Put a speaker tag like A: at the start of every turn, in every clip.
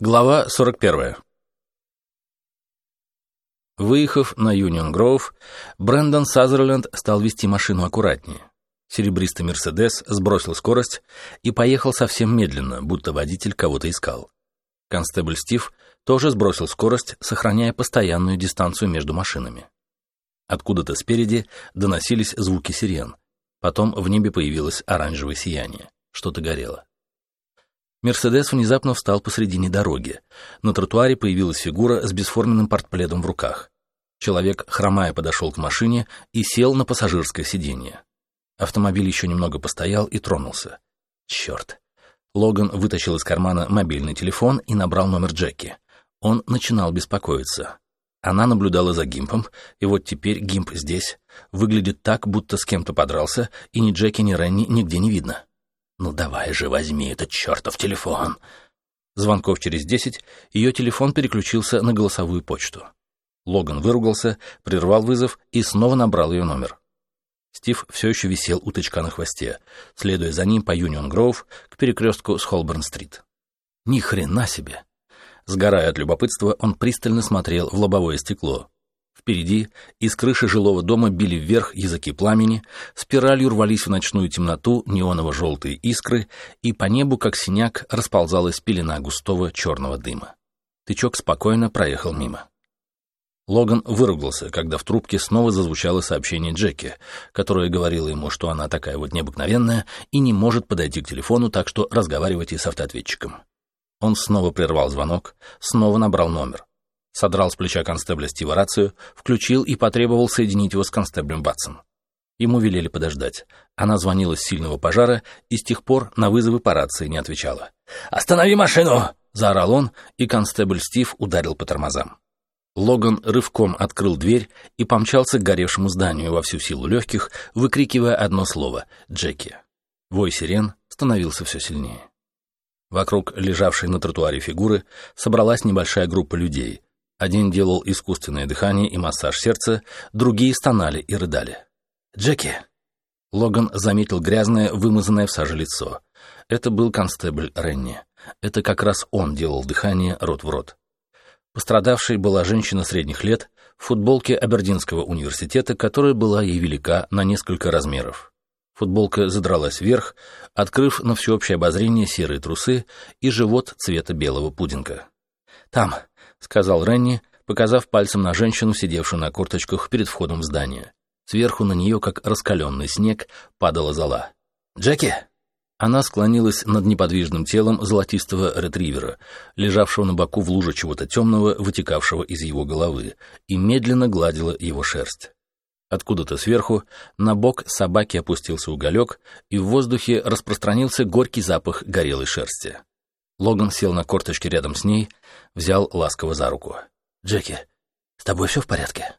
A: Глава 41. Выехав на Юнион Гроув, Брэндон Сазерленд стал вести машину аккуратнее. Серебристый «Мерседес» сбросил скорость и поехал совсем медленно, будто водитель кого-то искал. Констебль Стив тоже сбросил скорость, сохраняя постоянную дистанцию между машинами. Откуда-то спереди доносились звуки сирен. Потом в небе появилось оранжевое сияние. Что-то горело. Мерседес внезапно встал посредине дороги. На тротуаре появилась фигура с бесформенным портпледом в руках. Человек, хромая, подошел к машине и сел на пассажирское сиденье. Автомобиль еще немного постоял и тронулся. Черт. Логан вытащил из кармана мобильный телефон и набрал номер Джеки. Он начинал беспокоиться. Она наблюдала за Гимпом, и вот теперь Гимп здесь. Выглядит так, будто с кем-то подрался, и ни Джеки, ни Ренни нигде не видно. «Ну давай же возьми этот чертов телефон!» Звонков через десять ее телефон переключился на голосовую почту. Логан выругался, прервал вызов и снова набрал ее номер. Стив все еще висел у тычка на хвосте, следуя за ним по Юнион Гроув к перекрестку с Холберн-стрит. Ни хрена себе! Сгорая от любопытства, он пристально смотрел в лобовое стекло. Впереди из крыши жилого дома били вверх языки пламени, спиралью рвались в ночную темноту неоново-желтые искры, и по небу, как синяк, расползалась пелена густого черного дыма. Тычок спокойно проехал мимо. Логан выругался, когда в трубке снова зазвучало сообщение Джеки, которое говорило ему, что она такая вот необыкновенная и не может подойти к телефону, так что разговаривайте с автоответчиком. Он снова прервал звонок, снова набрал номер содрал с плеча констебля Стива рацию, включил и потребовал соединить его с констеблем Батсон. Ему велели подождать. Она звонила с сильного пожара и с тех пор на вызовы по рации не отвечала. «Останови машину!» — заорал он, и констебль Стив ударил по тормозам. Логан рывком открыл дверь и помчался к горевшему зданию во всю силу легких, выкрикивая одно слово — «Джеки». Вой сирен становился все сильнее. Вокруг лежавшей на тротуаре фигуры собралась небольшая группа людей, один делал искусственное дыхание и массаж сердца, другие стонали и рыдали. «Джеки!» Логан заметил грязное, вымазанное в саже лицо. Это был констебль Ренни. Это как раз он делал дыхание рот в рот. Пострадавшей была женщина средних лет в футболке Абердинского университета, которая была ей велика на несколько размеров. Футболка задралась вверх, открыв на всеобщее обозрение серые трусы и живот цвета белого пудинга. «Там, сказал Ренни, показав пальцем на женщину, сидевшую на корточках перед входом в здание. Сверху на нее, как раскаленный снег, падала зола. «Джеки!» Она склонилась над неподвижным телом золотистого ретривера, лежавшего на боку в луже чего-то темного, вытекавшего из его головы, и медленно гладила его шерсть. Откуда-то сверху на бок собаки опустился уголек, и в воздухе распространился горький запах горелой шерсти. Логан сел на корточки рядом с ней, взял ласково за руку. «Джеки, с тобой все в порядке?»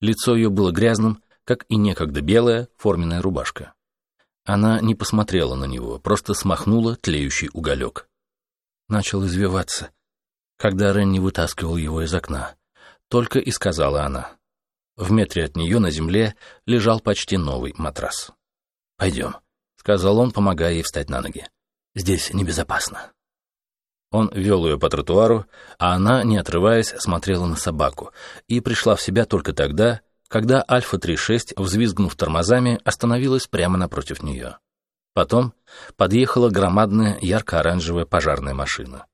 A: Лицо ее было грязным, как и некогда белая форменная рубашка. Она не посмотрела на него, просто смахнула тлеющий уголек. Начал извиваться, когда Ренни вытаскивал его из окна. Только и сказала она. В метре от нее на земле лежал почти новый матрас. «Пойдем», — сказал он, помогая ей встать на ноги. «Здесь небезопасно». Он вел ее по тротуару, а она, не отрываясь, смотрела на собаку и пришла в себя только тогда, когда Альфа-36, взвизгнув тормозами, остановилась прямо напротив нее. Потом подъехала громадная ярко-оранжевая пожарная машина.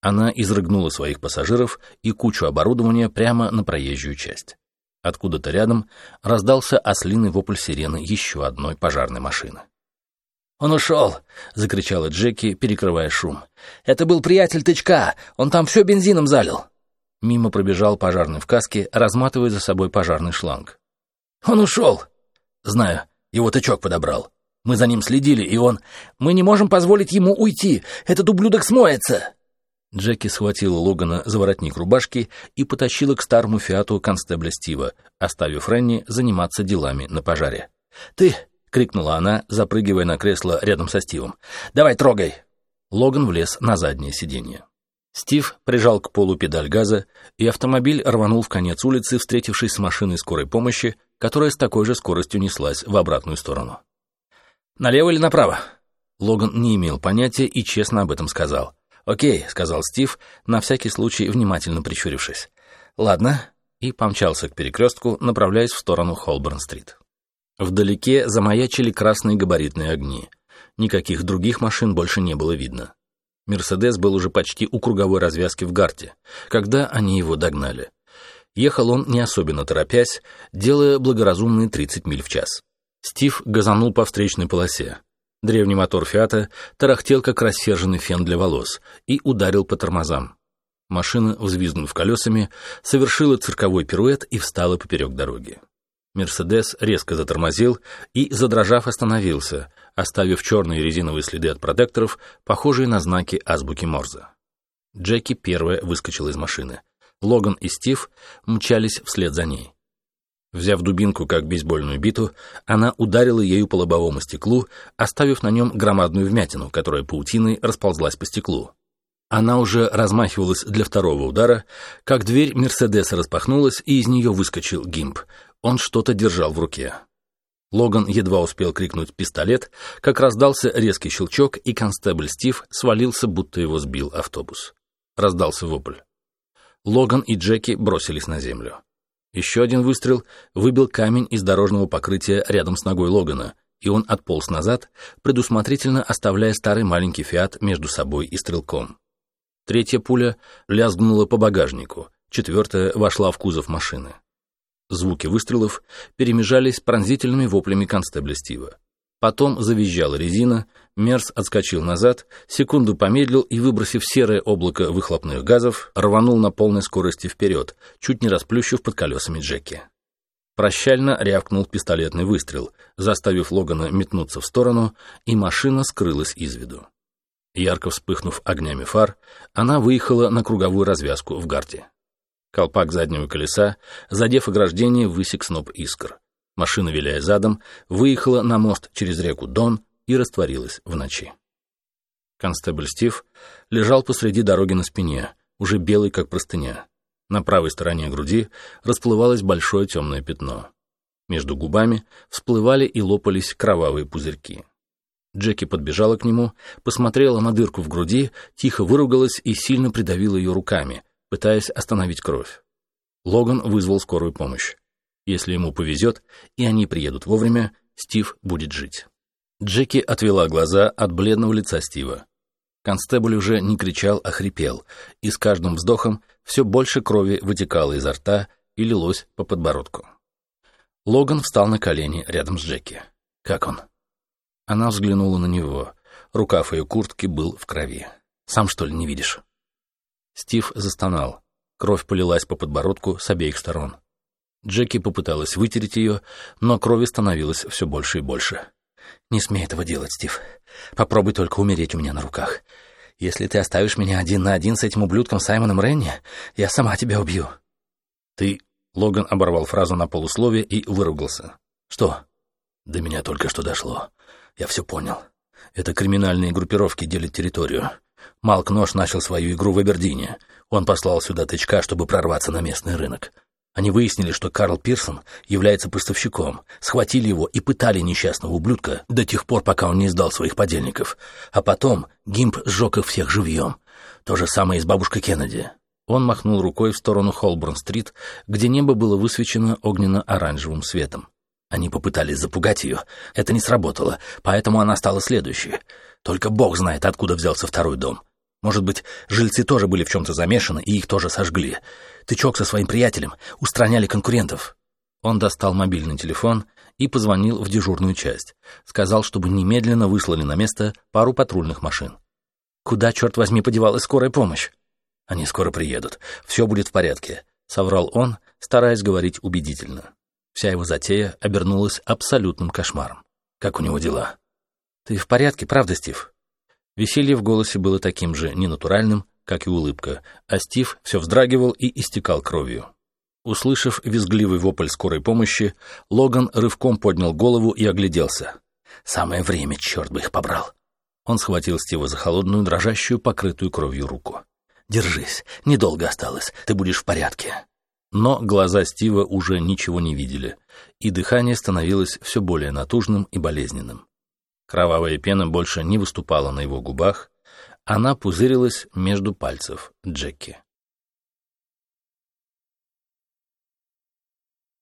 A: Она изрыгнула своих пассажиров и кучу оборудования прямо на проезжую часть. Откуда-то рядом раздался ослиный вопль сирены еще одной пожарной машины. «Он ушел!» — закричала Джеки, перекрывая шум. «Это был приятель тычка! Он там все бензином залил!» Мимо пробежал пожарный в каске, разматывая за собой пожарный шланг. «Он ушел!» «Знаю, его тычок подобрал. Мы за ним следили, и он... Мы не можем позволить ему уйти! Этот ублюдок смоется!» Джеки схватила Логана за воротник рубашки и потащила к старому фиату констебля Стива, оставив Ренни заниматься делами на пожаре. «Ты — крикнула она, запрыгивая на кресло рядом со Стивом. «Давай, трогай!» Логан влез на заднее сиденье. Стив прижал к полу педаль газа, и автомобиль рванул в конец улицы, встретившись с машиной скорой помощи, которая с такой же скоростью неслась в обратную сторону. «Налево или направо?» Логан не имел понятия и честно об этом сказал. «Окей», — сказал Стив, на всякий случай внимательно прищурившись. «Ладно», и помчался к перекрестку, направляясь в сторону Холборн-стрит. Вдалеке замаячили красные габаритные огни. Никаких других машин больше не было видно. «Мерседес» был уже почти у круговой развязки в Гарте, когда они его догнали. Ехал он не особенно торопясь, делая благоразумные 30 миль в час. Стив газанул по встречной полосе. Древний мотор «Фиата» тарахтел, как рассерженный фен для волос, и ударил по тормозам. Машина, взвизгнув колесами, совершила цирковой пируэт и встала поперек дороги. «Мерседес» резко затормозил и, задрожав, остановился, оставив черные резиновые следы от протекторов, похожие на знаки азбуки Морзе. Джеки первая выскочила из машины. Логан и Стив мчались вслед за ней. Взяв дубинку как бейсбольную биту, она ударила ею по лобовому стеклу, оставив на нем громадную вмятину, которая паутиной расползлась по стеклу. Она уже размахивалась для второго удара, как дверь Мерседеса распахнулась, и из нее выскочил Гимп. Он что-то держал в руке. Логан едва успел крикнуть «пистолет», как раздался резкий щелчок, и констебль Стив свалился, будто его сбил автобус. Раздался вопль. Логан и Джеки бросились на землю. Еще один выстрел выбил камень из дорожного покрытия рядом с ногой Логана, и он отполз назад, предусмотрительно оставляя старый маленький «Фиат» между собой и стрелком. Третья пуля лязгнула по багажнику, четвертая вошла в кузов машины. Звуки выстрелов перемежались пронзительными воплями констебля Стива. Потом завизжала резина, Мерс отскочил назад, секунду помедлил и, выбросив серое облако выхлопных газов, рванул на полной скорости вперед, чуть не расплющив под колесами Джеки. Прощально рявкнул пистолетный выстрел, заставив Логана метнуться в сторону, и машина скрылась из виду. Ярко вспыхнув огнями фар, она выехала на круговую развязку в гарте. Колпак заднего колеса, задев ограждение, высек сноп искр. Машина, виляя задом, выехала на мост через реку Дон и растворилась в ночи. Констебль Стив лежал посреди дороги на спине, уже белый, как простыня. На правой стороне груди расплывалось большое темное пятно. Между губами всплывали и лопались кровавые пузырьки. Джеки подбежала к нему, посмотрела на дырку в груди, тихо выругалась и сильно придавила ее руками, пытаясь остановить кровь. Логан вызвал скорую помощь. Если ему повезет, и они приедут вовремя, Стив будет жить. Джеки отвела глаза от бледного лица Стива. Констебль уже не кричал, а хрипел, и с каждым вздохом все больше крови вытекало изо рта и лилось по подбородку. Логан встал на колени рядом с Джеки. «Как он?» Она взглянула на него. Рукав ее куртки был в крови. «Сам, что ли, не видишь?» Стив застонал. Кровь полилась по подбородку с обеих сторон. Джеки попыталась вытереть ее, но крови становилось все больше и больше. «Не смей этого делать, Стив. Попробуй только умереть у меня на руках. Если ты оставишь меня один на один с этим ублюдком Саймоном Ренни, я сама тебя убью». «Ты...» — Логан оборвал фразу на полусловие и выругался. «Что?» «До меня только что дошло. Я все понял. Это криминальные группировки делят территорию. Малк Нож начал свою игру в Абердине. Он послал сюда тычка, чтобы прорваться на местный рынок. Они выяснили, что Карл Пирсон является поставщиком, схватили его и пытали несчастного ублюдка до тех пор, пока он не сдал своих подельников. А потом Гимп сжег их всех живьем. То же самое и с бабушкой Кеннеди. Он махнул рукой в сторону Холборн-стрит, где небо было высвечено огненно-оранжевым светом. Они попытались запугать ее. Это не сработало, поэтому она стала следующей. Только бог знает, откуда взялся второй дом. Может быть, жильцы тоже были в чем-то замешаны, и их тоже сожгли. Тычок со своим приятелем устраняли конкурентов. Он достал мобильный телефон и позвонил в дежурную часть. Сказал, чтобы немедленно выслали на место пару патрульных машин. Куда, черт возьми, подевалась скорая помощь? Они скоро приедут. Все будет в порядке, — соврал он, стараясь говорить убедительно. Вся его затея обернулась абсолютным кошмаром. Как у него дела? «Ты в порядке, правда, Стив?» Веселье в голосе было таким же ненатуральным, как и улыбка, а Стив все вздрагивал и истекал кровью. Услышав визгливый вопль скорой помощи, Логан рывком поднял голову и огляделся. «Самое время, черт бы их побрал!» Он схватил Стива за холодную, дрожащую, покрытую кровью руку. «Держись, недолго осталось, ты будешь в порядке». Но глаза Стива уже ничего не видели, и дыхание становилось все более натужным и болезненным. Кровавая пена больше не выступала на его губах, Она пузырилась между пальцев Джеки.